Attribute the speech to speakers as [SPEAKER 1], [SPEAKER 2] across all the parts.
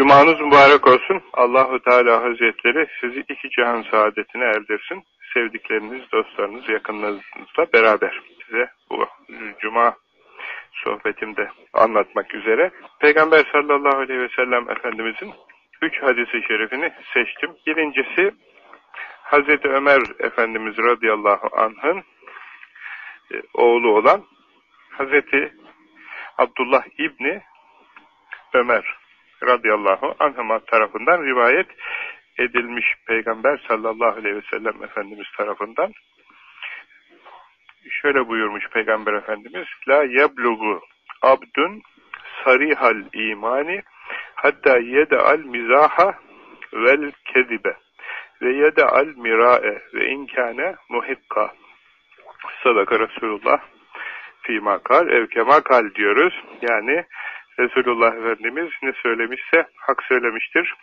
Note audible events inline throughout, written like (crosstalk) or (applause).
[SPEAKER 1] Cumanız mübarek olsun. Allahu Teala Hazretleri sizi iki cihan saadetine erdirsin. Sevdikleriniz, dostlarınız, yakınlarınızla beraber size bu cuma sohbetimde anlatmak üzere. Peygamber sallallahu aleyhi ve sellem Efendimizin üç hadisi şerifini seçtim. Birincisi Hazreti Ömer Efendimiz radıyallahu anh'ın e, oğlu olan Hazreti Abdullah İbni Ömer radıyallahu anhuma tarafından rivayet edilmiş Peygamber sallallahu aleyhi ve sellem Efendimiz tarafından şöyle buyurmuş Peygamber Efendimiz La yeblugu abdun sarihal imani hatta yede'al mizaha vel kezibe ve yede'al mirae ve inkâne muhikka sadaka Resulullah fîmâ kal evkemâ kal diyoruz. Yani Resulullah Efendimiz ne söylemişse hak söylemiştir.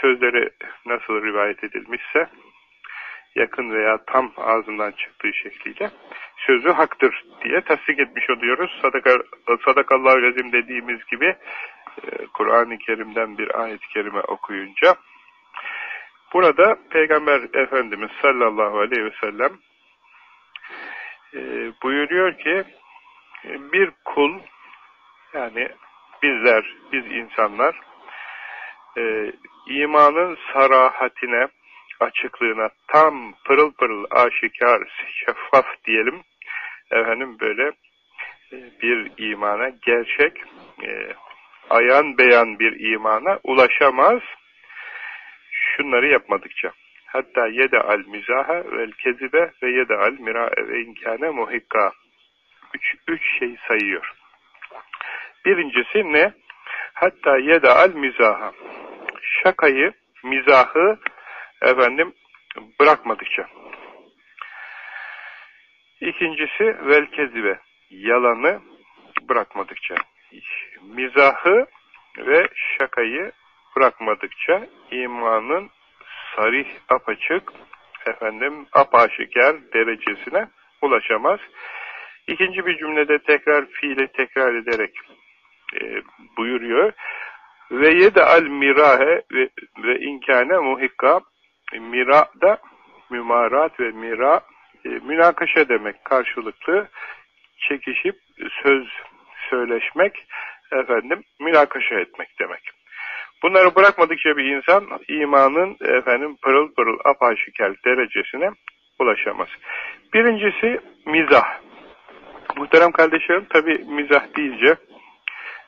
[SPEAKER 1] Sözleri nasıl rivayet edilmişse yakın veya tam ağzından çıktığı şekliyle sözü haktır diye tasdik etmiş oluyoruz. Sadaka, sadakallahu lezim dediğimiz gibi e, Kur'an-ı Kerim'den bir ayet-i kerime okuyunca burada Peygamber Efendimiz sallallahu aleyhi ve sellem e, buyuruyor ki bir kul yani bizler, biz insanlar e, imanın sarahatine, açıklığına tam pırıl pırıl aşikar, şeffaf diyelim efendim böyle e, bir imana, gerçek e, ayan beyan bir imana ulaşamaz şunları yapmadıkça. Hatta yede al mizaha vel kezibe ve yede al mira ve inkâne muhikka. Üç, üç şey sayıyor. Birincisi ne? Hatta yede al mizaha. Şakayı, mizahı efendim bırakmadıkça. İkincisi vel kezibe. Yalanı bırakmadıkça. Mizahı ve şakayı bırakmadıkça imanın sarih, apaçık, efendim apaşiker derecesine ulaşamaz. İkinci bir cümlede tekrar fiili tekrar ederek e, buyuruyor. Ve yede al mirahe ve, ve inkâne muhikka mira da mümarat ve mira e, münakaşa demek karşılıklı çekişip söz söyleşmek efendim münakaşa etmek demek. Bunları bırakmadıkça bir insan imanın efendim pırıl pırıl apaşikel derecesine ulaşamaz. Birincisi mizah. Muhterem kardeşlerim tabi mizah deyince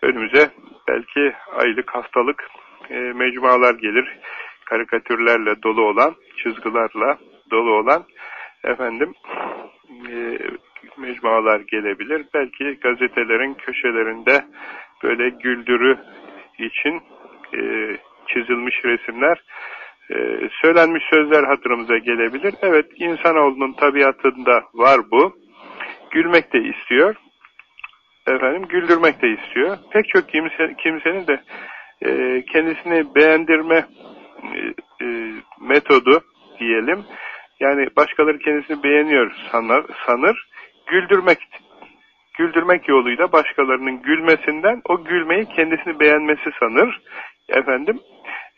[SPEAKER 1] önümüze belki aylık hastalık e, mecmualar gelir. Karikatürlerle dolu olan, çizgilerle dolu olan efendim e, mecmualar gelebilir. Belki gazetelerin köşelerinde böyle güldürü için e, çizilmiş resimler, e, söylenmiş sözler hatırımıza gelebilir. Evet, insanoğlunun tabiatında var bu. Gülmek de istiyor. Efendim, güldürmek de istiyor. Pek çok kimse, kimsenin de e, kendisini beğendirme e, e, metodu diyelim. Yani başkaları kendisini beğeniyor sanır, sanır. Güldürmek güldürmek yoluyla başkalarının gülmesinden o gülmeyi kendisini beğenmesi sanır. Efendim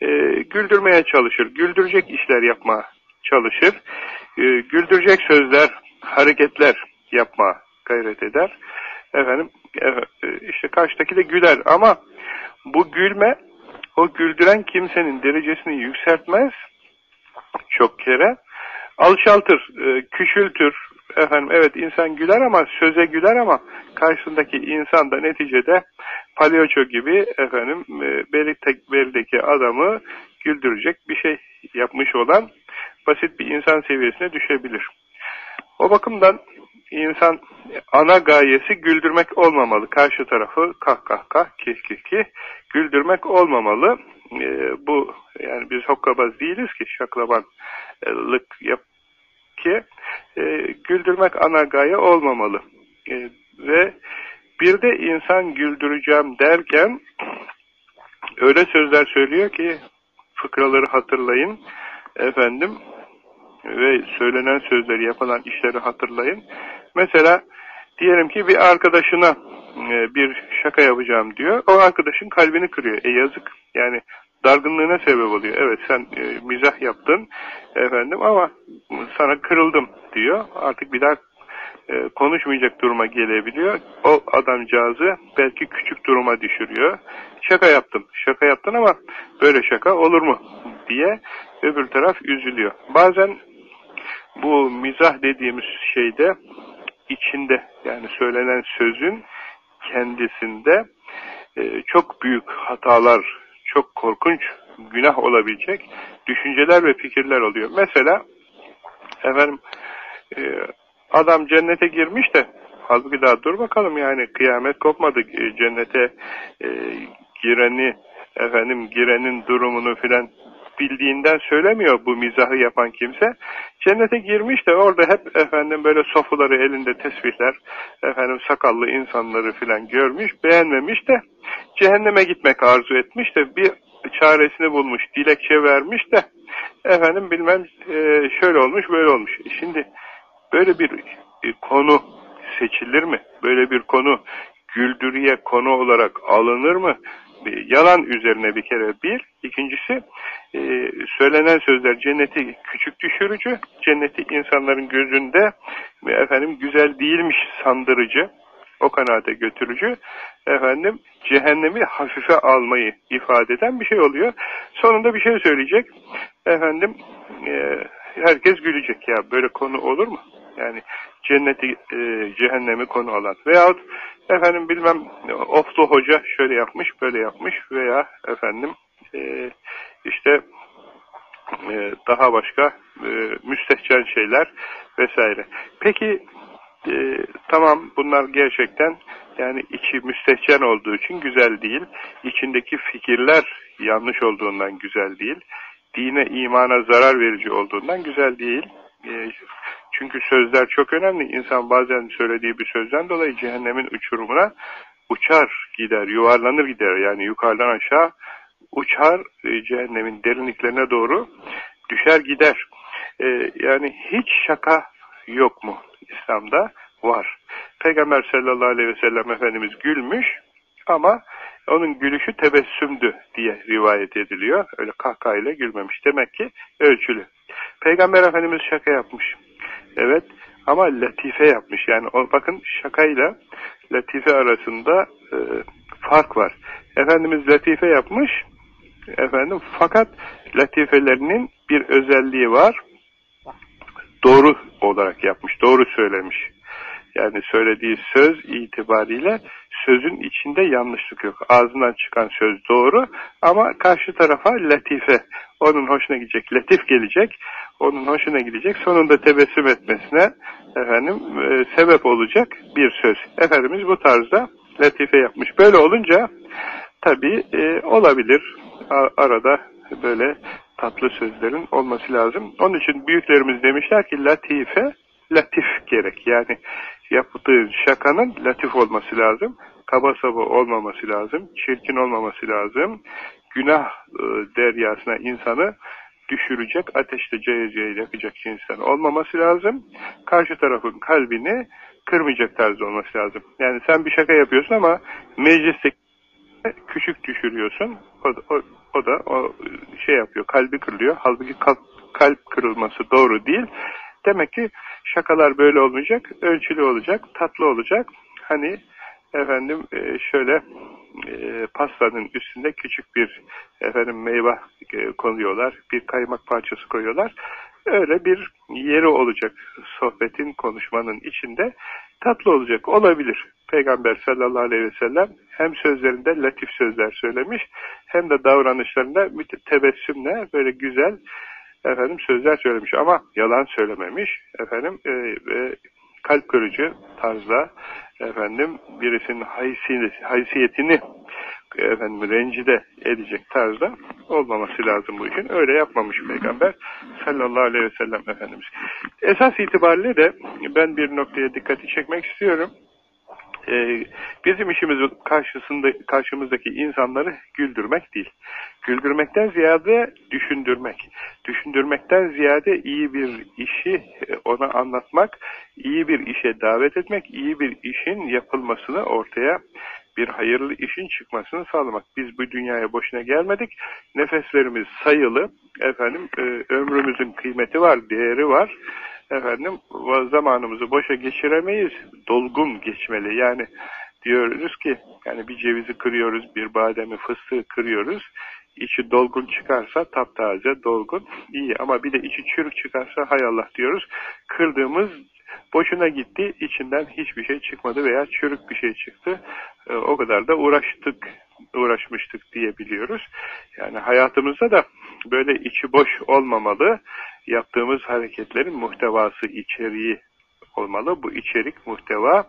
[SPEAKER 1] e, güldürmeye çalışır. Güldürecek işler yapma çalışır. E, güldürecek sözler, hareketler yapma gayret eder. Efendim işte karşıdaki de güler ama bu gülme o güldüren kimsenin derecesini yükseltmez çok kere alçaltır, e, küçültür. Efendim evet insan güler ama söze güler ama karşısındaki insan da neticede palyaço gibi efendim e, berideki adamı güldürecek bir şey yapmış olan basit bir insan seviyesine düşebilir. O bakımdan insan ana gayesi güldürmek olmamalı. Karşı tarafı kah kah kah kih kih kih güldürmek olmamalı. Ee, bu yani biz hokkabaz değiliz ki şaklabanlık yap ki e, güldürmek ana gaye olmamalı. E, ve bir de insan güldüreceğim derken öyle sözler söylüyor ki fıkraları hatırlayın efendim ve söylenen sözleri yapılan işleri hatırlayın. Mesela diyelim ki bir arkadaşına e, bir şaka yapacağım diyor. O arkadaşın kalbini kırıyor. E yazık. Yani dargınlığına sebep oluyor. Evet sen e, mizah yaptın efendim ama sana kırıldım diyor. Artık bir daha e, konuşmayacak duruma gelebiliyor. O adamcağızı belki küçük duruma düşürüyor. Şaka yaptım. Şaka yaptın ama böyle şaka olur mu diye öbür taraf üzülüyor. Bazen bu mizah dediğimiz şeyde içinde yani söylenen sözün kendisinde e, çok büyük hatalar, çok korkunç günah olabilecek düşünceler ve fikirler oluyor. Mesela efendim e, adam cennete girmiş de halbuki daha dur bakalım yani kıyamet kopmadı e, cennete e, gireni efendim girenin durumunu filan bildiğinden söylemiyor bu mizahı yapan kimse. Cennete girmiş de orada hep efendim böyle sofuları elinde tesbihler, efendim sakallı insanları filan görmüş, beğenmemiş de cehenneme gitmek arzu etmiş de bir çaresini bulmuş, dilekçe vermiş de efendim bilmem e, şöyle olmuş, böyle olmuş. E şimdi böyle bir konu seçilir mi? Böyle bir konu güldürüye konu olarak alınır mı? Yalan üzerine bir kere bir. İkincisi e, söylenen sözler cenneti küçük düşürücü, cenneti insanların gözünde ve efendim güzel değilmiş sandırıcı, o kanaate götürücü, efendim cehennemi hafife almayı ifade eden bir şey oluyor. Sonunda bir şey söyleyecek, efendim e, herkes gülecek ya böyle konu olur mu? Yani cenneti, e, cehennemi konu alan. Veyahut efendim bilmem oflu hoca şöyle yapmış, böyle yapmış veya efendim e, işte e, daha başka e, müstehcen şeyler vesaire. Peki e, tamam bunlar gerçekten yani içi müstehcen olduğu için güzel değil. İçindeki fikirler yanlış olduğundan güzel değil. Dine, imana zarar verici olduğundan güzel değil. E, çünkü sözler çok önemli. İnsan bazen söylediği bir sözden dolayı cehennemin uçurumuna uçar gider, yuvarlanır gider. Yani yukarıdan aşağı uçar e, cehennemin derinliklerine doğru düşer gider. E, yani hiç şaka yok mu İslam'da? Var. Peygamber sallallahu aleyhi ve sellem Efendimiz gülmüş ama onun gülüşü tebessümdü diye rivayet ediliyor. Öyle kahkahayla gülmemiş. Demek ki ölçülü. Peygamber Efendimiz şaka yapmış. Evet ama latife yapmış. Yani o, bakın şakayla latife arasında e, fark var. Efendimiz latife yapmış. Efendim fakat latifelerinin bir özelliği var. Doğru olarak yapmış. Doğru söylemiş. Yani söylediği söz itibariyle sözün içinde yanlışlık yok. Ağzından çıkan söz doğru ama karşı tarafa latife, onun hoşuna gidecek, latif gelecek, onun hoşuna gidecek, sonunda tebessüm etmesine efendim e, sebep olacak bir söz. Efendimiz bu tarzda latife yapmış. Böyle olunca tabi e, olabilir arada böyle tatlı sözlerin olması lazım. Onun için büyüklerimiz demişler ki latife latif gerek. Yani yaptığı şakanın latif olması lazım. Kaba saba olmaması lazım. Çirkin olmaması lazım. Günah e, deryasına insanı düşürecek, ateşte cayır yakacak cinsten olmaması lazım. Karşı tarafın kalbini kırmayacak tarzda olması lazım. Yani sen bir şaka yapıyorsun ama mecliste küçük düşürüyorsun. O da, o, o da o şey yapıyor, kalbi kırılıyor. Halbuki kalp, kalp kırılması doğru değil. Demek ki şakalar böyle olmayacak, ölçülü olacak, tatlı olacak. Hani efendim e, şöyle e, pastanın üstünde küçük bir efendim meyve e, koyuyorlar, bir kaymak parçası koyuyorlar. Öyle bir yeri olacak sohbetin, konuşmanın içinde tatlı olacak. Olabilir. Peygamber sallallahu aleyhi ve sellem hem sözlerinde latif sözler söylemiş hem de davranışlarında tebessümle böyle güzel efendim sözler söylemiş ama yalan söylememiş efendim e, e, kalp kırıcı tarzda efendim birisinin haysiyetini, haysiyetini efendim rencide edecek tarzda olmaması lazım bu işin. Öyle yapmamış Peygamber sallallahu aleyhi ve sellem Efendimiz. Esas itibariyle de ben bir noktaya dikkati çekmek istiyorum. Ee, bizim işimiz karşısında karşımızdaki insanları güldürmek değil. Güldürmekten ziyade düşündürmek. Düşündürmekten ziyade iyi bir işi e, ona anlatmak, iyi bir işe davet etmek, iyi bir işin yapılmasını ortaya bir hayırlı işin çıkmasını sağlamak. Biz bu dünyaya boşuna gelmedik. Nefeslerimiz sayılı. Efendim e, ömrümüzün kıymeti var, değeri var. Efendim zamanımızı boşa geçiremeyiz. Dolgun geçmeli. Yani diyoruz ki yani bir cevizi kırıyoruz, bir bademi, fıstığı kırıyoruz. İçi dolgun çıkarsa taptaze, dolgun, iyi ama bir de içi çürük çıkarsa hay Allah diyoruz. Kırdığımız boşuna gitti, içinden hiçbir şey çıkmadı veya çürük bir şey çıktı. E, o kadar da uğraştık, uğraşmıştık diyebiliyoruz. Yani hayatımızda da böyle içi boş olmamalı. Yaptığımız hareketlerin muhtevası, içeriği olmalı. Bu içerik, muhteva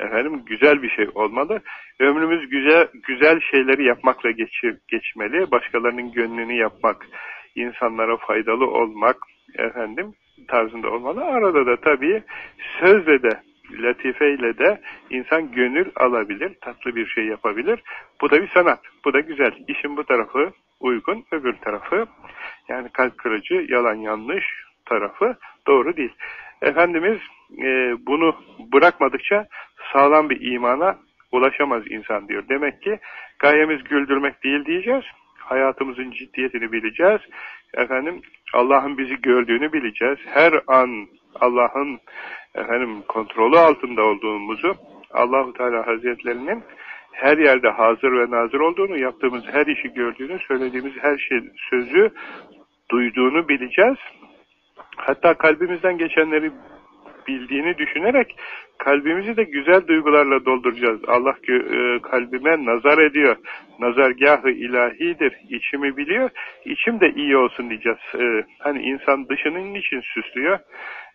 [SPEAKER 1] efendim güzel bir şey olmalı. Ömrümüz güzel güzel şeyleri yapmakla geçir, geçmeli. Başkalarının gönlünü yapmak, insanlara faydalı olmak efendim tarzında olmalı. Arada da tabii sözle de latifeyle de insan gönül alabilir, tatlı bir şey yapabilir. Bu da bir sanat. Bu da güzel. İşin bu tarafı uygun, öbür tarafı yani kalp kırıcı, yalan yanlış tarafı doğru değil. Efendimiz e, bunu bırakmadıkça sağlam bir imana ulaşamaz insan diyor. Demek ki gayemiz güldürmek değil diyeceğiz. Hayatımızın ciddiyetini bileceğiz. Efendim Allah'ın bizi gördüğünü bileceğiz. Her an Allah'ın efendim kontrolü altında olduğumuzu, Allahu Teala Hazretlerinin her yerde hazır ve nazır olduğunu, yaptığımız her işi gördüğünü, söylediğimiz her şey sözü duyduğunu bileceğiz. Hatta kalbimizden geçenleri bildiğini düşünerek kalbimizi de güzel duygularla dolduracağız. Allah e, kalbime nazar ediyor. Nazargahı ilahidir. İçimi biliyor. İçim de iyi olsun diyeceğiz. E, hani insan dışının için süslüyor.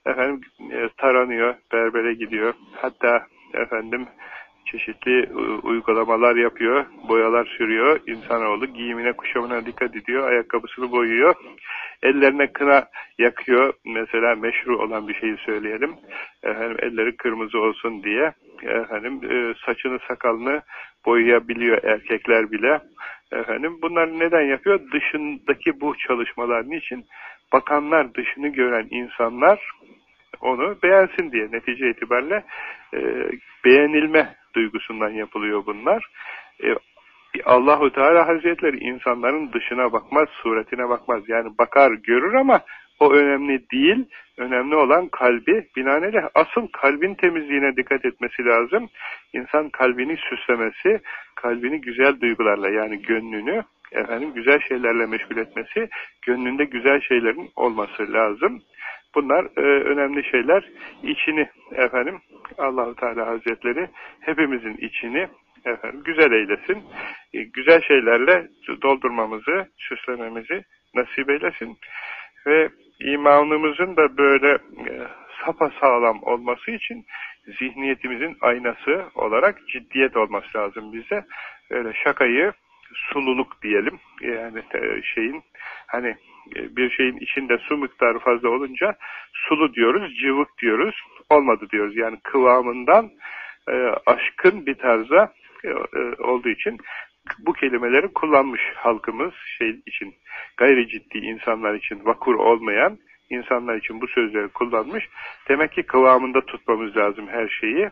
[SPEAKER 1] Efendim e, taranıyor, berbere gidiyor. Hatta efendim çeşitli uygulamalar yapıyor, boyalar sürüyor. İnsanoğlu giyimine, kuşamına dikkat ediyor, ayakkabısını boyuyor. Ellerine kına yakıyor. Mesela meşru olan bir şeyi söyleyelim. Efendim elleri kırmızı olsun diye. Efendim e, saçını sakalını boyayabiliyor erkekler bile. Efendim bunlar neden yapıyor? Dışındaki bu çalışmalar niçin? Bakanlar, dışını gören insanlar onu beğensin diye netice itibariyle e, beğenilme duygusundan yapılıyor bunlar. E, Allahu Teala Hazretleri insanların dışına bakmaz, suretine bakmaz. Yani bakar, görür ama o önemli değil. Önemli olan kalbi binaenaleyh asıl kalbin temizliğine dikkat etmesi lazım. İnsan kalbini süslemesi, kalbini güzel duygularla yani gönlünü efendim güzel şeylerle meşgul etmesi, gönlünde güzel şeylerin olması lazım. Bunlar e, önemli şeyler. İçini efendim Allahu Teala Hazretleri hepimizin içini efendim güzel eylesin. E, güzel şeylerle doldurmamızı, süslememizi nasip eylesin. Ve imanımızın da böyle e, sapa sağlam olması için zihniyetimizin aynası olarak ciddiyet olması lazım bize. Öyle şakayı sululuk diyelim. Yani e, şeyin hani bir şeyin içinde su miktarı fazla olunca sulu diyoruz, cıvık diyoruz. Olmadı diyoruz. Yani kıvamından e, aşkın bir tarza e, e, olduğu için bu kelimeleri kullanmış halkımız şey için gayri ciddi insanlar için vakur olmayan insanlar için bu sözleri kullanmış. Demek ki kıvamında tutmamız lazım her şeyi.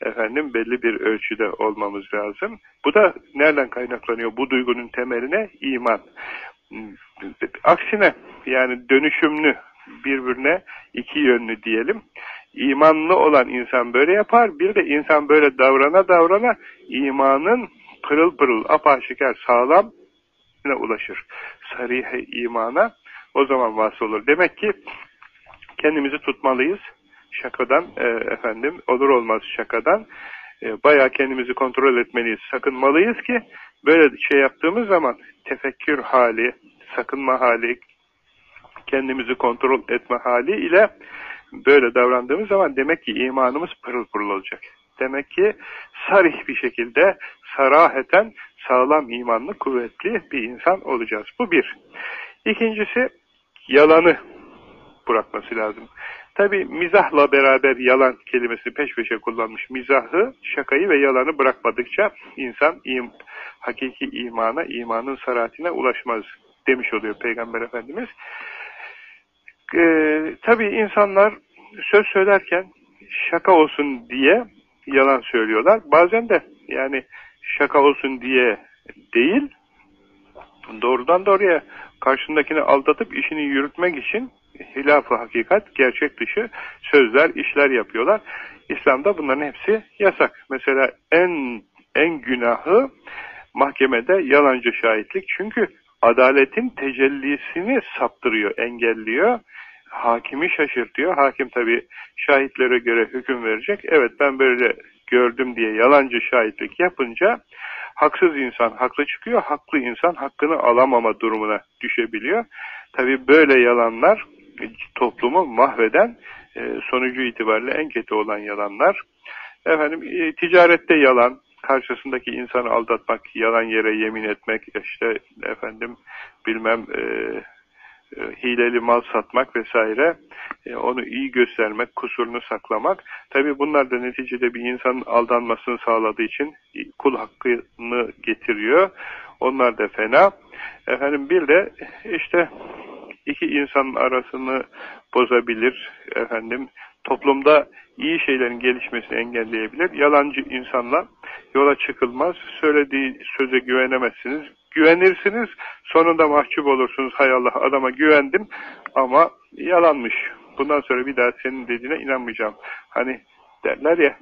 [SPEAKER 1] Efendim belli bir ölçüde olmamız lazım. Bu da nereden kaynaklanıyor? Bu duygunun temeline iman. Aksine yani dönüşümlü birbirine iki yönlü diyelim. İmanlı olan insan böyle yapar. Bir de insan böyle davrana davrana imanın pırıl pırıl apaşikar sağlam ulaşır. Sarihe imana o zaman vasıl olur. Demek ki kendimizi tutmalıyız. Şakadan e, efendim olur olmaz şakadan e, bayağı kendimizi kontrol etmeliyiz. Sakınmalıyız ki böyle şey yaptığımız zaman tefekkür hali, sakınma hali, kendimizi kontrol etme hali ile böyle davrandığımız zaman demek ki imanımız pırıl pırıl olacak. Demek ki sarih bir şekilde saraheten sağlam imanlı, kuvvetli bir insan olacağız. Bu bir. İkincisi yalanı bırakması lazım. Tabi mizahla beraber yalan kelimesi peş peşe kullanmış. Mizahı, şakayı ve yalanı bırakmadıkça insan im, hakiki imana, imanın saratine ulaşmaz demiş oluyor Peygamber Efendimiz. Ee, Tabi insanlar söz söylerken şaka olsun diye yalan söylüyorlar. Bazen de yani şaka olsun diye değil, doğrudan doğruya karşındakini aldatıp işini yürütmek için hilaf-ı hakikat, gerçek dışı sözler, işler yapıyorlar. İslam'da bunların hepsi yasak. Mesela en en günahı mahkemede yalancı şahitlik. Çünkü adaletin tecellisini saptırıyor, engelliyor. Hakimi şaşırtıyor. Hakim tabi şahitlere göre hüküm verecek. Evet ben böyle gördüm diye yalancı şahitlik yapınca haksız insan haklı çıkıyor, haklı insan hakkını alamama durumuna düşebiliyor. Tabi böyle yalanlar toplumu mahveden e, sonucu itibariyle en kötü olan yalanlar. Efendim e, ticarette yalan, karşısındaki insanı aldatmak, yalan yere yemin etmek, işte efendim bilmem e, e, hileli mal satmak vesaire, e, onu iyi göstermek, kusurunu saklamak. Tabi bunlar da neticede bir insanın aldanmasını sağladığı için kul hakkını getiriyor. Onlar da fena. Efendim bir de işte iki insanın arasını bozabilir. Efendim toplumda iyi şeylerin gelişmesini engelleyebilir. Yalancı insanla yola çıkılmaz. Söylediği söze güvenemezsiniz. Güvenirsiniz, sonunda mahcup olursunuz. Hay Allah adama güvendim ama yalanmış. Bundan sonra bir daha senin dediğine inanmayacağım. Hani derler ya,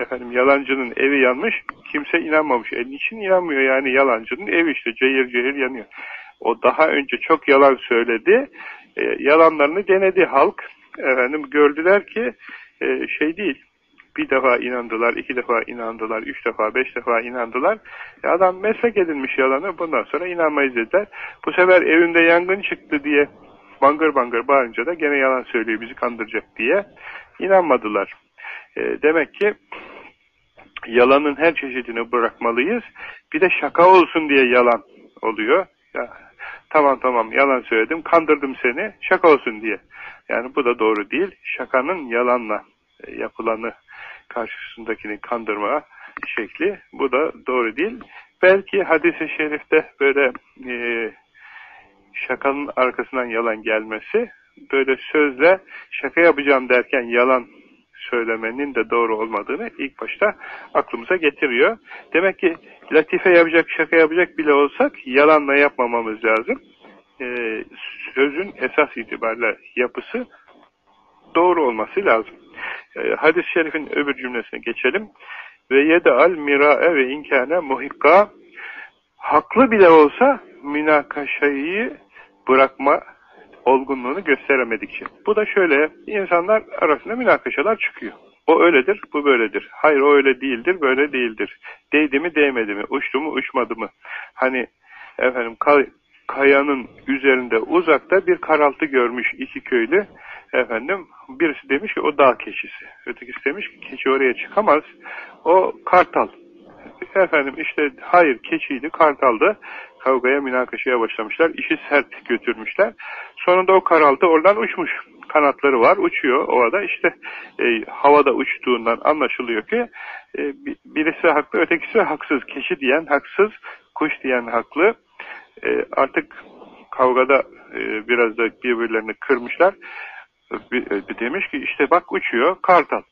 [SPEAKER 1] efendim yalancının evi yanmış, kimse inanmamış. E niçin inanmıyor yani yalancının evi işte cehir cehir yanıyor. O daha önce çok yalan söyledi, e, yalanlarını denedi halk. Efendim gördüler ki e, şey değil, bir defa inandılar, iki defa inandılar, üç defa, beş defa inandılar. E adam meslek edinmiş yalanı, bundan sonra inanmayız dediler. Bu sefer evinde yangın çıktı diye bangır bangır bağırınca da gene yalan söylüyor, bizi kandıracak diye inanmadılar. E, demek ki yalanın her çeşidini bırakmalıyız. Bir de şaka olsun diye yalan oluyor. Ya, tamam tamam yalan söyledim, kandırdım seni, şaka olsun diye. Yani bu da doğru değil. Şakanın yalanla e, yapılanı karşısındakini kandırma şekli. Bu da doğru değil. Belki hadis-i şerifte böyle e, şakanın arkasından yalan gelmesi, böyle sözle şaka yapacağım derken yalan söylemenin de doğru olmadığını ilk başta aklımıza getiriyor. Demek ki latife yapacak, şaka yapacak bile olsak yalanla yapmamamız lazım. Ee, sözün esas itibariyle yapısı doğru olması lazım. Ee, Hadis-i şerifin öbür cümlesine geçelim. Ve yede'al mira'e ve inkâne muhikka haklı bile olsa münakaşayı bırakma olgunluğunu gösteremedikçe. Bu da şöyle, insanlar arasında münakaşalar çıkıyor. O öyledir, bu böyledir. Hayır o öyle değildir, böyle değildir. Değdi mi, değmedi mi, uçtu mu, uçmadı mı? Hani efendim kayanın üzerinde uzakta bir karaltı görmüş iki köylü. Efendim birisi demiş ki o dağ keçisi. Ötekisi demiş ki keçi oraya çıkamaz. O kartal. Efendim işte hayır keçiydi kartaldı. Kavgaya münakaşaya başlamışlar. İşi sert götürmüşler. Sonunda o karaltı oradan uçmuş. Kanatları var uçuyor o arada. İşte e, havada uçtuğundan anlaşılıyor ki e, birisi haklı ötekisi haksız. Keçi diyen haksız. Kuş diyen haklı e, artık kavgada e, biraz da birbirlerini kırmışlar. E, demiş ki işte bak uçuyor kartal.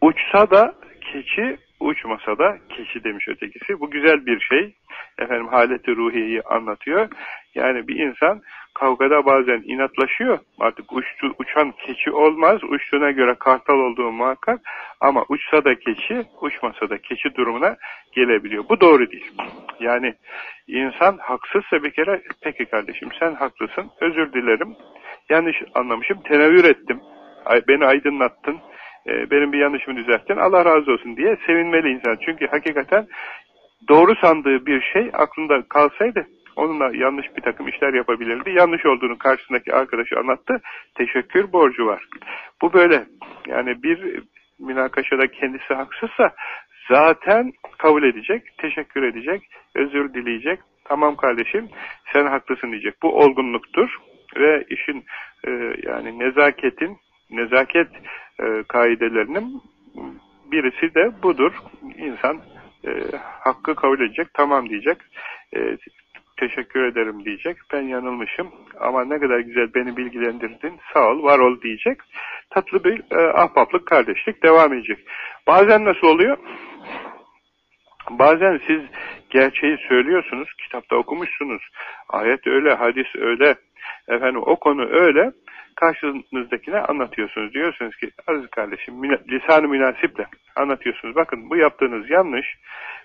[SPEAKER 1] Uçsa da keçi, uçmasa da keçi demiş ötekisi. Bu güzel bir şey. Efendim haleti ruhiyeyi anlatıyor. Yani bir insan kavgada bazen inatlaşıyor. Artık uçtu, uçan keçi olmaz. Uçtuğuna göre kartal olduğu muhakkak. Ama uçsa da keçi, uçmasa da keçi durumuna gelebiliyor. Bu doğru değil. Yani insan haksızsa bir kere peki kardeşim sen haklısın. Özür dilerim. Yanlış anlamışım. Tenevür ettim. Beni aydınlattın. Ee, benim bir yanlışımı düzelttin. Allah razı olsun diye sevinmeli insan. Çünkü hakikaten doğru sandığı bir şey aklında kalsaydı onunla yanlış bir takım işler yapabilirdi. Yanlış olduğunu karşısındaki arkadaşı anlattı. Teşekkür borcu var. Bu böyle. Yani bir münakaşada kendisi haksızsa zaten kabul edecek, teşekkür edecek, özür dileyecek. Tamam kardeşim sen haklısın diyecek. Bu olgunluktur ve işin e, yani nezaketin, nezaket e, kaidelerinin birisi de budur. İnsan e, hakkı kabul edecek, tamam diyecek. E, teşekkür ederim diyecek. Ben yanılmışım ama ne kadar güzel beni bilgilendirdin. Sağ ol, var ol diyecek. Tatlı bir e, ahbaplık, kardeşlik devam edecek. Bazen nasıl oluyor? Bazen siz gerçeği söylüyorsunuz, kitapta okumuşsunuz. Ayet öyle, hadis öyle, efendim o konu öyle. Karşınızdakine anlatıyorsunuz. Diyorsunuz ki aziz kardeşim lisan-ı münasiple anlatıyorsunuz. Bakın bu yaptığınız yanlış.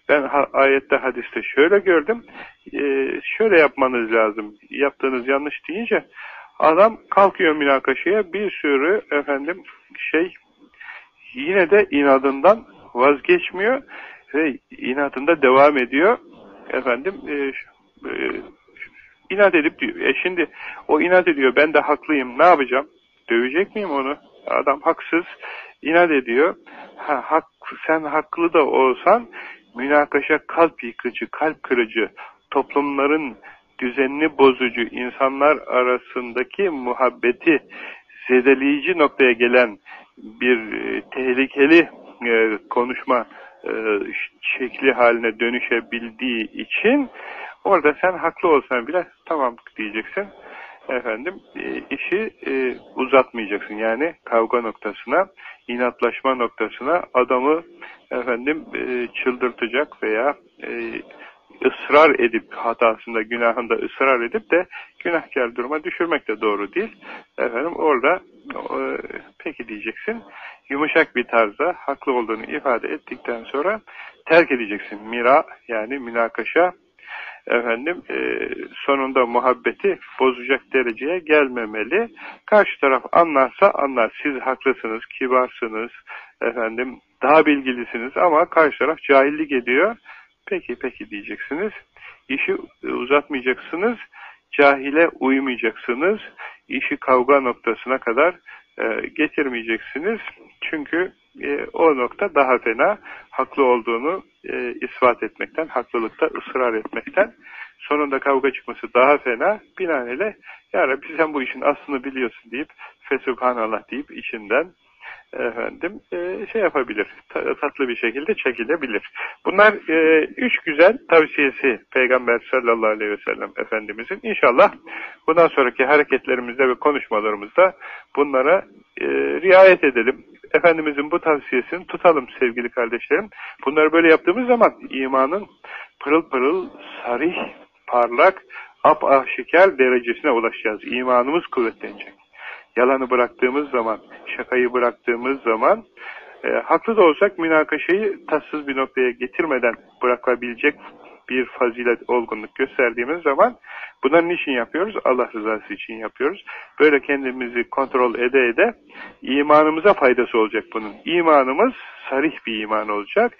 [SPEAKER 1] Ben ayette hadiste şöyle gördüm. E, şöyle yapmanız lazım. Yaptığınız yanlış deyince adam kalkıyor münakaşaya bir sürü efendim şey yine de inadından vazgeçmiyor ve inadında devam ediyor. Efendim e, e, inat edip diyor. E şimdi o inat ediyor ben de haklıyım ne yapacağım? Dövecek miyim onu? Adam haksız inat ediyor. Ha, hak, sen haklı da olsan münakaşa kalp yıkıcı, kalp kırıcı, toplumların düzenini bozucu, insanlar arasındaki muhabbeti zedeleyici noktaya gelen bir e, tehlikeli e, konuşma e, şekli haline dönüşebildiği için orada sen haklı olsan bile tamam diyeceksin. Efendim e, işi e, uzatmayacaksın. Yani kavga noktasına, inatlaşma noktasına adamı efendim e, çıldırtacak veya e, ısrar edip hatasında, günahında ısrar edip de günahkar duruma düşürmek de doğru değil. Efendim orada e, peki diyeceksin. Yumuşak bir tarzda haklı olduğunu ifade ettikten sonra terk edeceksin. Mira yani münakaşa efendim e, sonunda muhabbeti bozacak dereceye gelmemeli. Karşı taraf anlarsa anlar. Siz haklısınız, kibarsınız, efendim daha bilgilisiniz ama karşı taraf cahillik ediyor. Peki peki diyeceksiniz. İşi uzatmayacaksınız. Cahile uymayacaksınız. İşi kavga noktasına kadar e, getirmeyeceksiniz. Çünkü e, o nokta daha fena. Haklı olduğunu e, ispat etmekten, haklılıkta ısrar etmekten sonunda kavga çıkması daha fena. Binaenaleyh ya Rabbi sen bu işin aslını biliyorsun deyip Fesubhanallah deyip içinden efendim e, şey yapabilir. Tatlı bir şekilde çekilebilir. Bunlar e, üç güzel tavsiyesi Peygamber sallallahu aleyhi ve sellem Efendimizin. İnşallah bundan sonraki hareketlerimizde ve konuşmalarımızda bunlara e, riayet edelim. Efendimizin bu tavsiyesini tutalım sevgili kardeşlerim. Bunları böyle yaptığımız zaman imanın pırıl pırıl, sarih, parlak, ap aşikar derecesine ulaşacağız. İmanımız kuvvetlenecek yalanı bıraktığımız zaman, şakayı bıraktığımız zaman, e, haklı da olsak münakaşayı tatsız bir noktaya getirmeden bırakabilecek bir fazilet, olgunluk gösterdiğimiz zaman bunların niçin yapıyoruz? Allah rızası için yapıyoruz. Böyle kendimizi kontrol ede ede imanımıza faydası olacak bunun. İmanımız sarih bir iman olacak.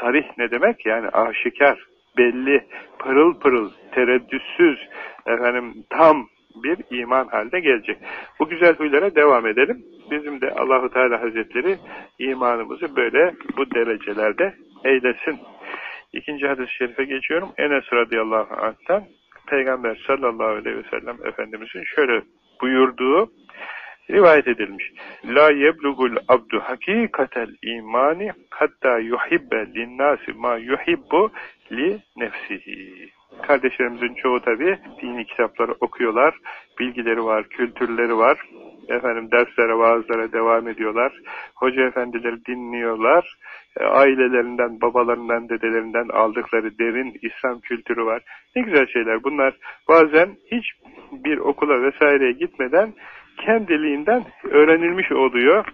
[SPEAKER 1] Sarih ne demek? Yani aşikar, belli, pırıl pırıl, tereddütsüz, efendim tam bir iman halde gelecek. Bu güzel huylara devam edelim. Bizim de Allahu Teala Hazretleri imanımızı böyle bu derecelerde eylesin. İkinci hadis-i şerife geçiyorum. Enes radıyallahu anh'tan Peygamber sallallahu aleyhi ve sellem Efendimizin şöyle buyurduğu rivayet edilmiş. La yeblugul abdu hakikatel imani hatta yuhibbe linnâsi ma yuhibbu li nefsihi. Kardeşlerimizin çoğu tabi dini kitapları okuyorlar. Bilgileri var, kültürleri var. Efendim derslere, vaazlara devam ediyorlar. Hoca efendileri dinliyorlar. E, ailelerinden, babalarından, dedelerinden aldıkları derin İslam kültürü var. Ne güzel şeyler bunlar. Bazen hiç bir okula vesaireye gitmeden kendiliğinden öğrenilmiş oluyor.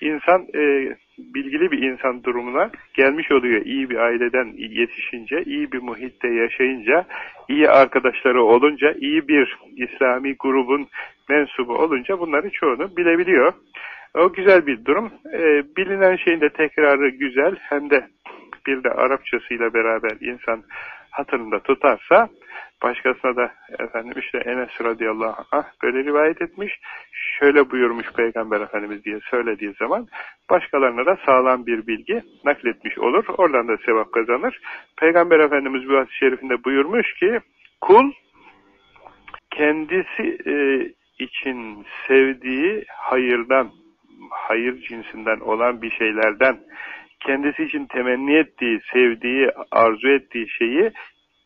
[SPEAKER 1] İnsan e, bilgili bir insan durumuna gelmiş oluyor. İyi bir aileden yetişince, iyi bir muhitte yaşayınca, iyi arkadaşları olunca, iyi bir İslami grubun mensubu olunca bunları çoğunu bilebiliyor. O güzel bir durum. E, bilinen şeyin de tekrarı güzel hem de bir de Arapçasıyla beraber insan hatırında tutarsa başkasına da efendim işte Enes radıyallahu anh böyle rivayet etmiş. Şöyle buyurmuş Peygamber Efendimiz diye söylediği zaman başkalarına da sağlam bir bilgi nakletmiş olur. Oradan da sevap kazanır. Peygamber Efendimiz bu hadis-i şerifinde buyurmuş ki kul kendisi e, için sevdiği hayırdan, hayır cinsinden olan bir şeylerden kendisi için temenni ettiği, sevdiği, arzu ettiği şeyi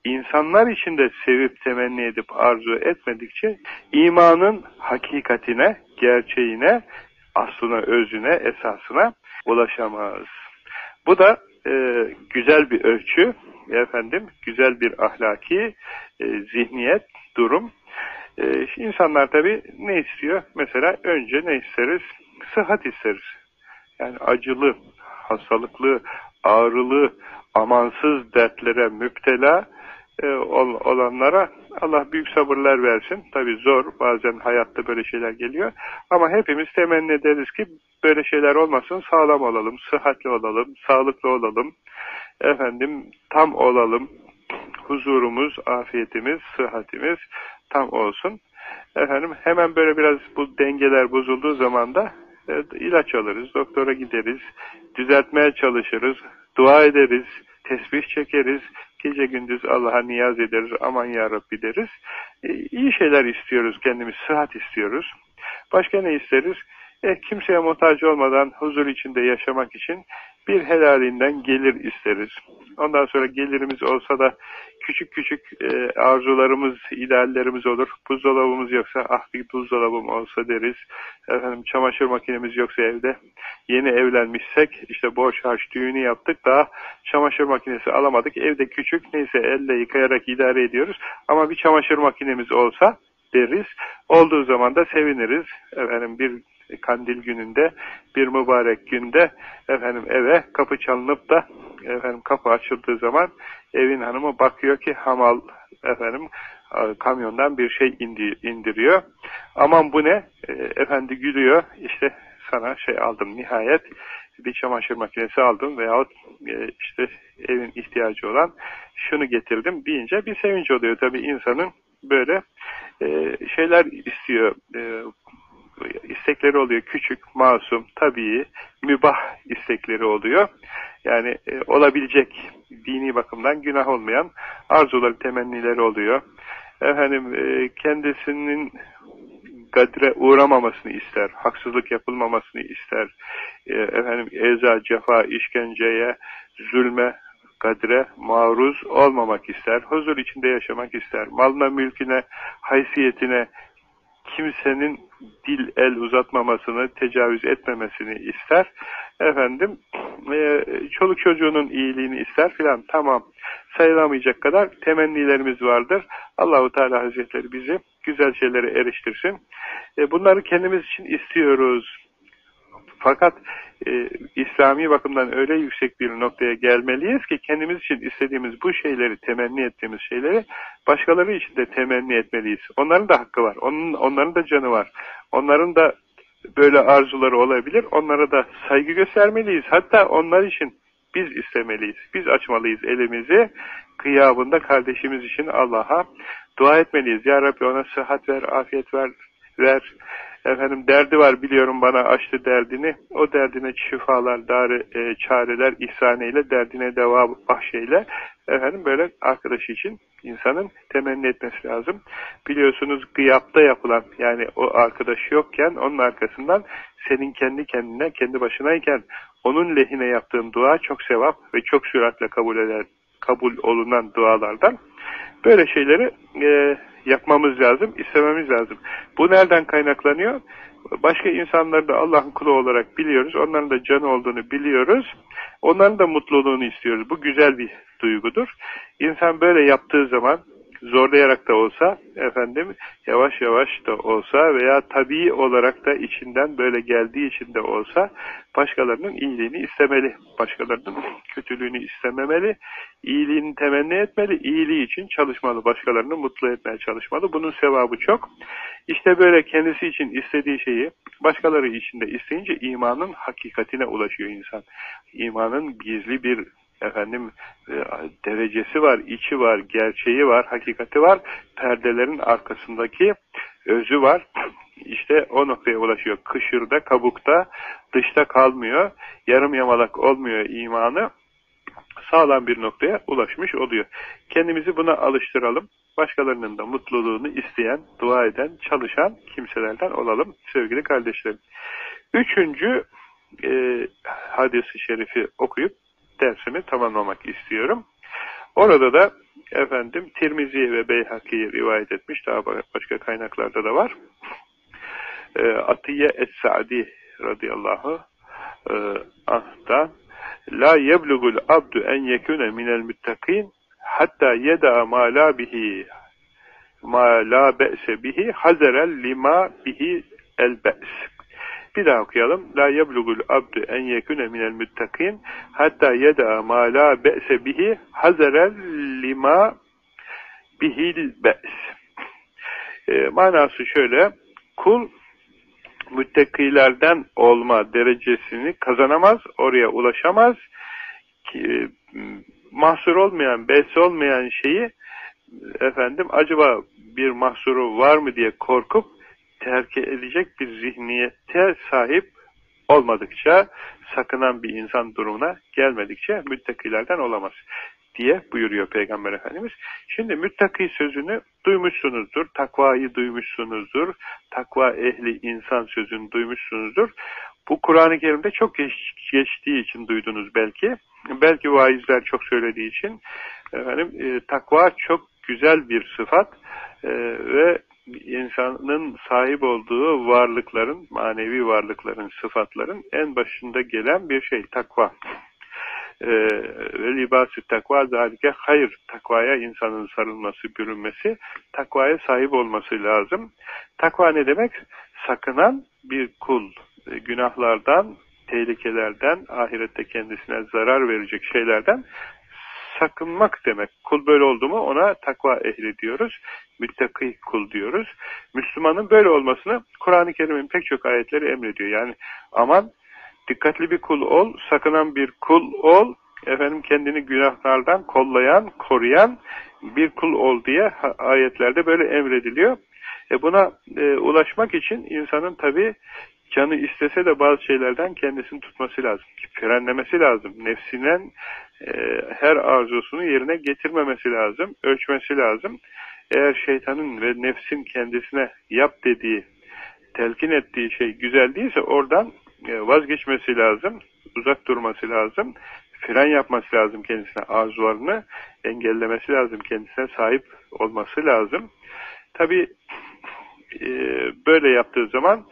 [SPEAKER 1] insanlar için de sevip temenni edip arzu etmedikçe imanın hakikatine, gerçeğine, aslına, özüne, esasına ulaşamaz. Bu da e, güzel bir ölçü, efendim, güzel bir ahlaki e, zihniyet, durum. E, insanlar tabi ne istiyor? Mesela önce ne isteriz? Sıhhat isteriz. Yani acılı, hastalıklı, ağrılı, amansız dertlere müptela e, ol, olanlara Allah büyük sabırlar versin. Tabi zor, bazen hayatta böyle şeyler geliyor. Ama hepimiz temenni ederiz ki böyle şeyler olmasın, sağlam olalım, sıhhatli olalım, sağlıklı olalım, efendim tam olalım, huzurumuz, afiyetimiz, sıhhatimiz tam olsun. Efendim hemen böyle biraz bu dengeler bozulduğu zaman da e, ilaç alırız, doktora gideriz, düzeltmeye çalışırız, dua ederiz, tesbih çekeriz, gece gündüz Allah'a niyaz ederiz, aman ya Rabbi deriz. E, iyi şeyler istiyoruz, kendimiz sıhhat istiyoruz. Başka ne isteriz? E, kimseye muhtaç olmadan huzur içinde yaşamak için bir helalinden gelir isteriz. Ondan sonra gelirimiz olsa da küçük küçük e, arzularımız, ideallerimiz olur. Buzdolabımız yoksa ah bir buzdolabım olsa deriz. Efendim çamaşır makinemiz yoksa evde yeni evlenmişsek işte borç harç düğünü yaptık daha çamaşır makinesi alamadık. Evde küçük neyse elle yıkayarak idare ediyoruz. Ama bir çamaşır makinemiz olsa deriz. Olduğu zaman da seviniriz. Efendim bir kandil gününde bir mübarek günde efendim eve kapı çalınıp da efendim kapı açıldığı zaman evin hanımı bakıyor ki hamal efendim kamyondan bir şey indiriyor. Aman bu ne? E, efendi gülüyor. İşte sana şey aldım nihayet bir çamaşır makinesi aldım veyahut e, işte evin ihtiyacı olan şunu getirdim deyince bir sevinç oluyor. Tabi insanın böyle e, şeyler istiyor. İstekleri oluyor. Küçük, masum, tabii, mübah istekleri oluyor. Yani e, olabilecek, dini bakımdan günah olmayan arzuları, temennileri oluyor. Efendim e, kendisinin gadre uğramamasını ister, haksızlık yapılmamasını ister, e, efendim eza, cefa, işkenceye, zulme, kadre maruz olmamak ister, huzur içinde yaşamak ister, malına, mülküne, haysiyetine, kimsenin dil el uzatmamasını, tecavüz etmemesini ister. Efendim, e, çoluk çocuğunun iyiliğini ister filan. Tamam, sayılamayacak kadar temennilerimiz vardır. Allahu Teala Hazretleri bizi güzel şeylere eriştirsin. E, bunları kendimiz için istiyoruz. Fakat e, İslami bakımdan öyle yüksek bir noktaya gelmeliyiz ki kendimiz için istediğimiz bu şeyleri, temenni ettiğimiz şeyleri başkaları için de temenni etmeliyiz. Onların da hakkı var, onun, onların da canı var. Onların da böyle arzuları olabilir. Onlara da saygı göstermeliyiz. Hatta onlar için biz istemeliyiz. Biz açmalıyız elimizi. Kıyabında kardeşimiz için Allah'a dua etmeliyiz. Ya Rabbi ona sıhhat ver, afiyet ver, ver efendim derdi var biliyorum bana açtı derdini. O derdine şifalar, dar, e, çareler ihsan eyle, derdine deva bahşeyle. Efendim böyle arkadaşı için insanın temenni etmesi lazım. Biliyorsunuz gıyapta yapılan yani o arkadaş yokken onun arkasından senin kendi kendine, kendi başınayken onun lehine yaptığın dua çok sevap ve çok süratle kabul eder, kabul olunan dualardan. Böyle şeyleri e, yapmamız lazım, istememiz lazım. Bu nereden kaynaklanıyor? Başka insanları da Allah'ın kulu olarak biliyoruz. Onların da canı olduğunu biliyoruz. Onların da mutluluğunu istiyoruz. Bu güzel bir duygudur. İnsan böyle yaptığı zaman zorlayarak da olsa efendim yavaş yavaş da olsa veya tabii olarak da içinden böyle geldiği için de olsa başkalarının iyiliğini istemeli. Başkalarının kötülüğünü istememeli. iyiliğini temenni etmeli. iyiliği için çalışmalı. Başkalarını mutlu etmeye çalışmalı. Bunun sevabı çok. İşte böyle kendisi için istediği şeyi başkaları için de isteyince imanın hakikatine ulaşıyor insan. İmanın gizli bir efendim e, derecesi var, içi var, gerçeği var, hakikati var, perdelerin arkasındaki özü var. (clears throat) İşte o noktaya ulaşıyor. Kışırda, kabukta, dışta kalmıyor, yarım yamalak olmuyor imanı, sağlam bir noktaya ulaşmış oluyor. Kendimizi buna alıştıralım. Başkalarının da mutluluğunu isteyen, dua eden, çalışan kimselerden olalım sevgili kardeşlerim. Üçüncü e, hadisi şerifi okuyup dersimi tamamlamak istiyorum. Orada da efendim Tirmizi ve Beyhaki'yi rivayet etmiş. Daha başka kaynaklarda da var. E, Atiye Es-Sa'di radıyallahu e, anh'da La yeblugul abdu en yekune minel müttakin hatta yeda ma la bihi ma la be'se bihi hazerel lima bihi el be's. Bir daha okuyalım. La yeblugul abdu en yekune minel müttakin hatta yeda ma la be'se bihi hazerel lima bihil be's. E, manası şöyle. Kul müttakilerden olma derecesini kazanamaz, oraya ulaşamaz. Ki, mahsur olmayan, bes olmayan şeyi efendim acaba bir mahsuru var mı diye korkup terk edecek bir zihniyete sahip olmadıkça, sakınan bir insan durumuna gelmedikçe müttakilerden olamaz diye buyuruyor Peygamber Efendimiz. Şimdi müttaki sözünü duymuşsunuzdur, takvayı duymuşsunuzdur, takva ehli insan sözünü duymuşsunuzdur. Bu Kur'an-ı Kerim'de çok geç, geçtiği için duydunuz belki. Belki vaizler çok söylediği için. Efendim, e, takva çok güzel bir sıfat e, ve insanın sahip olduğu varlıkların, manevi varlıkların, sıfatların en başında gelen bir şey, takva. Ee, ve libası takva zalike hayır. Takvaya insanın sarılması, bürünmesi, takvaya sahip olması lazım. Takva ne demek? Sakınan bir kul. E, günahlardan, tehlikelerden, ahirette kendisine zarar verecek şeylerden sakınmak demek. Kul böyle oldu mu ona takva ehli diyoruz. Müttaki kul diyoruz. Müslümanın böyle olmasını Kur'an-ı Kerim'in pek çok ayetleri emrediyor. Yani aman dikkatli bir kul ol, sakınan bir kul ol, efendim kendini günahlardan kollayan, koruyan bir kul ol diye ayetlerde böyle emrediliyor. E buna e, ulaşmak için insanın tabi canı istese de bazı şeylerden kendisini tutması lazım. Frenlemesi lazım. Nefsinin e, her arzusunu yerine getirmemesi lazım. Ölçmesi lazım. Eğer şeytanın ve nefsin kendisine yap dediği, telkin ettiği şey güzel değilse oradan e, vazgeçmesi lazım. Uzak durması lazım. Fren yapması lazım kendisine. Arzularını engellemesi lazım. Kendisine sahip olması lazım. Tabi e, böyle yaptığı zaman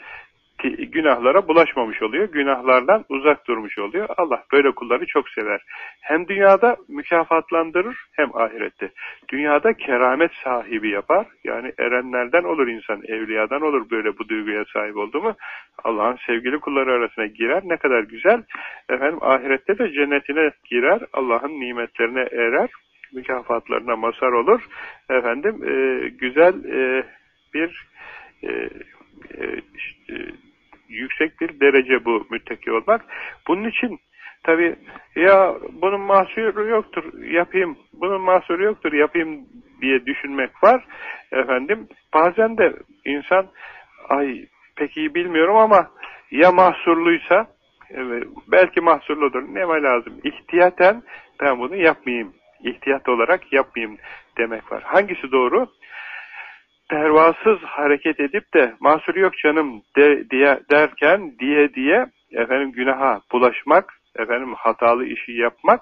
[SPEAKER 1] günahlara bulaşmamış oluyor. Günahlardan uzak durmuş oluyor. Allah böyle kulları çok sever. Hem dünyada mükafatlandırır hem ahirette. Dünyada keramet sahibi yapar. Yani erenlerden olur insan, evliyadan olur böyle bu duyguya sahip oldu mu. Allah'ın sevgili kulları arasına girer. Ne kadar güzel. Efendim ahirette de cennetine girer. Allah'ın nimetlerine erer. Mükafatlarına mazhar olur. Efendim e, güzel e, bir e, e, işte, yüksek bir derece bu müttaki olmak. Bunun için tabi ya bunun mahsuru yoktur yapayım, bunun mahsuru yoktur yapayım diye düşünmek var. Efendim bazen de insan ay pek iyi bilmiyorum ama ya mahsurluysa evet, belki mahsurludur neme lazım ihtiyaten ben bunu yapmayayım ihtiyat olarak yapmayayım demek var. Hangisi doğru? Pervasız hareket edip de mahsur yok canım de, diye, derken diye diye efendim günaha bulaşmak, efendim hatalı işi yapmak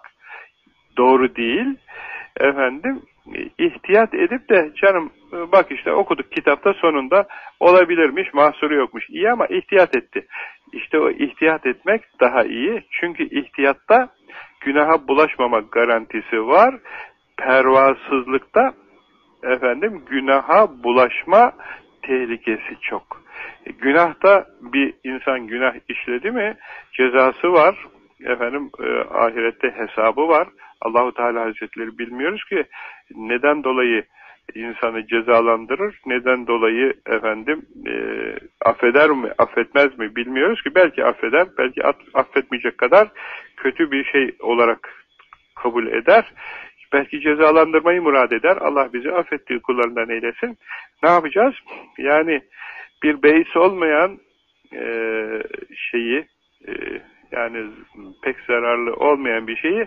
[SPEAKER 1] doğru değil. Efendim ihtiyat edip de canım bak işte okuduk kitapta sonunda olabilirmiş, mahsuru yokmuş. İyi ama ihtiyat etti. İşte o ihtiyat etmek daha iyi. Çünkü ihtiyatta günaha bulaşmamak garantisi var. Pervasızlıkta efendim günaha bulaşma tehlikesi çok. E, günahta bir insan günah işledi mi cezası var. Efendim e, ahirette hesabı var. Allahu Teala Hazretleri bilmiyoruz ki neden dolayı insanı cezalandırır, neden dolayı efendim e, affeder mi, affetmez mi bilmiyoruz ki belki affeder, belki affetmeyecek kadar kötü bir şey olarak kabul eder. Belki cezalandırmayı murad eder. Allah bizi affettiği kullarından eylesin. Ne yapacağız? Yani bir beis olmayan e, şeyi e, yani pek zararlı olmayan bir şeyi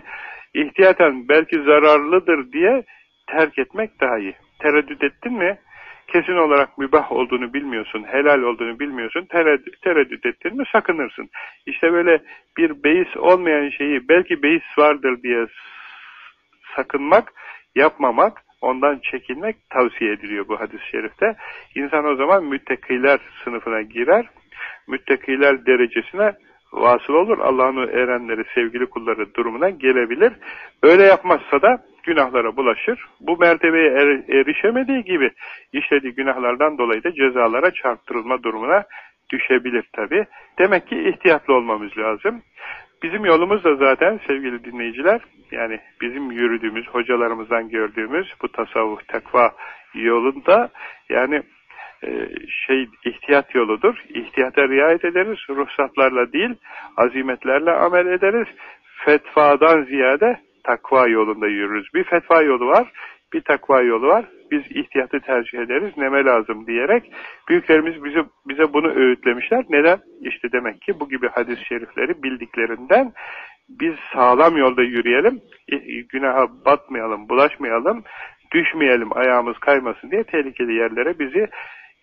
[SPEAKER 1] ihtiyaten belki zararlıdır diye terk etmek daha iyi. Tereddüt ettin mi? Kesin olarak mübah olduğunu bilmiyorsun, helal olduğunu bilmiyorsun, tereddüt, tereddüt ettin mi sakınırsın. İşte böyle bir beis olmayan şeyi belki beis vardır diye sakınmak, yapmamak, ondan çekinmek tavsiye ediliyor bu hadis-i şerifte. İnsan o zaman müttakiler sınıfına girer, müttakiler derecesine vasıl olur. Allah'ın erenleri, sevgili kulları durumuna gelebilir. Öyle yapmazsa da günahlara bulaşır. Bu mertebeye er, erişemediği gibi işlediği günahlardan dolayı da cezalara çarptırılma durumuna düşebilir tabi. Demek ki ihtiyatlı olmamız lazım. Bizim yolumuz da zaten sevgili dinleyiciler, yani bizim yürüdüğümüz, hocalarımızdan gördüğümüz bu tasavvuf, tekva yolunda yani e, şey ihtiyat yoludur. İhtiyata riayet ederiz. Ruhsatlarla değil, azimetlerle amel ederiz. Fetvadan ziyade takva yolunda yürürüz. Bir fetva yolu var, bir takva yolu var. Biz ihtiyatı tercih ederiz, neme lazım diyerek büyüklerimiz bize, bize bunu öğütlemişler. Neden? İşte demek ki bu gibi hadis-i şerifleri bildiklerinden biz sağlam yolda yürüyelim, günaha batmayalım, bulaşmayalım, düşmeyelim, ayağımız kaymasın diye tehlikeli yerlere bizi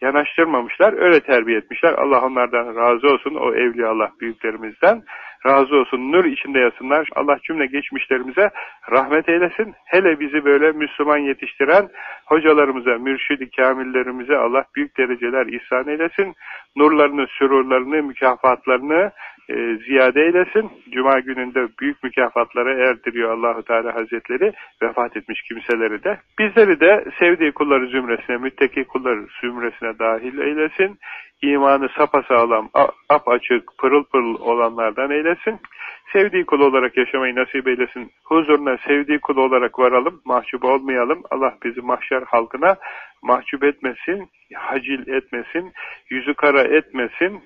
[SPEAKER 1] yanaştırmamışlar. Öyle terbiye etmişler. Allah onlardan razı olsun. O evliya Allah büyüklerimizden razı olsun. Nur içinde yasınlar. Allah cümle geçmişlerimize rahmet eylesin. Hele bizi böyle Müslüman yetiştiren hocalarımıza, mürşidi kamillerimize Allah büyük dereceler ihsan eylesin. Nurlarını, sürurlarını, mükafatlarını e, ziyade eylesin. Cuma gününde büyük mükafatlara erdiriyor Allahu Teala Hazretleri vefat etmiş kimseleri de. Bizleri de sevdiği kulları zümresine, müttaki kulları zümresine dahil eylesin. İmanı sapasağlam, ap açık, pırıl pırıl olanlardan eylesin. Sevdiği kul olarak yaşamayı nasip eylesin. Huzuruna sevdiği kul olarak varalım, mahcup olmayalım. Allah bizi mahşer halkına mahcup etmesin, hacil etmesin, yüzü kara etmesin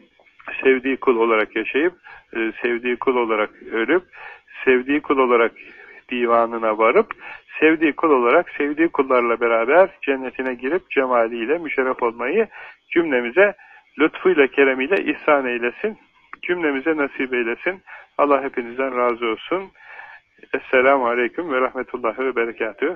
[SPEAKER 1] sevdiği kul olarak yaşayıp, e, sevdiği kul olarak ölüp, sevdiği kul olarak divanına varıp, sevdiği kul olarak sevdiği kullarla beraber cennetine girip cemaliyle müşerref olmayı cümlemize lütfuyla, keremiyle ihsan eylesin. Cümlemize nasip eylesin. Allah hepinizden razı olsun. Esselamu Aleyküm ve Rahmetullahi ve Berekatühü.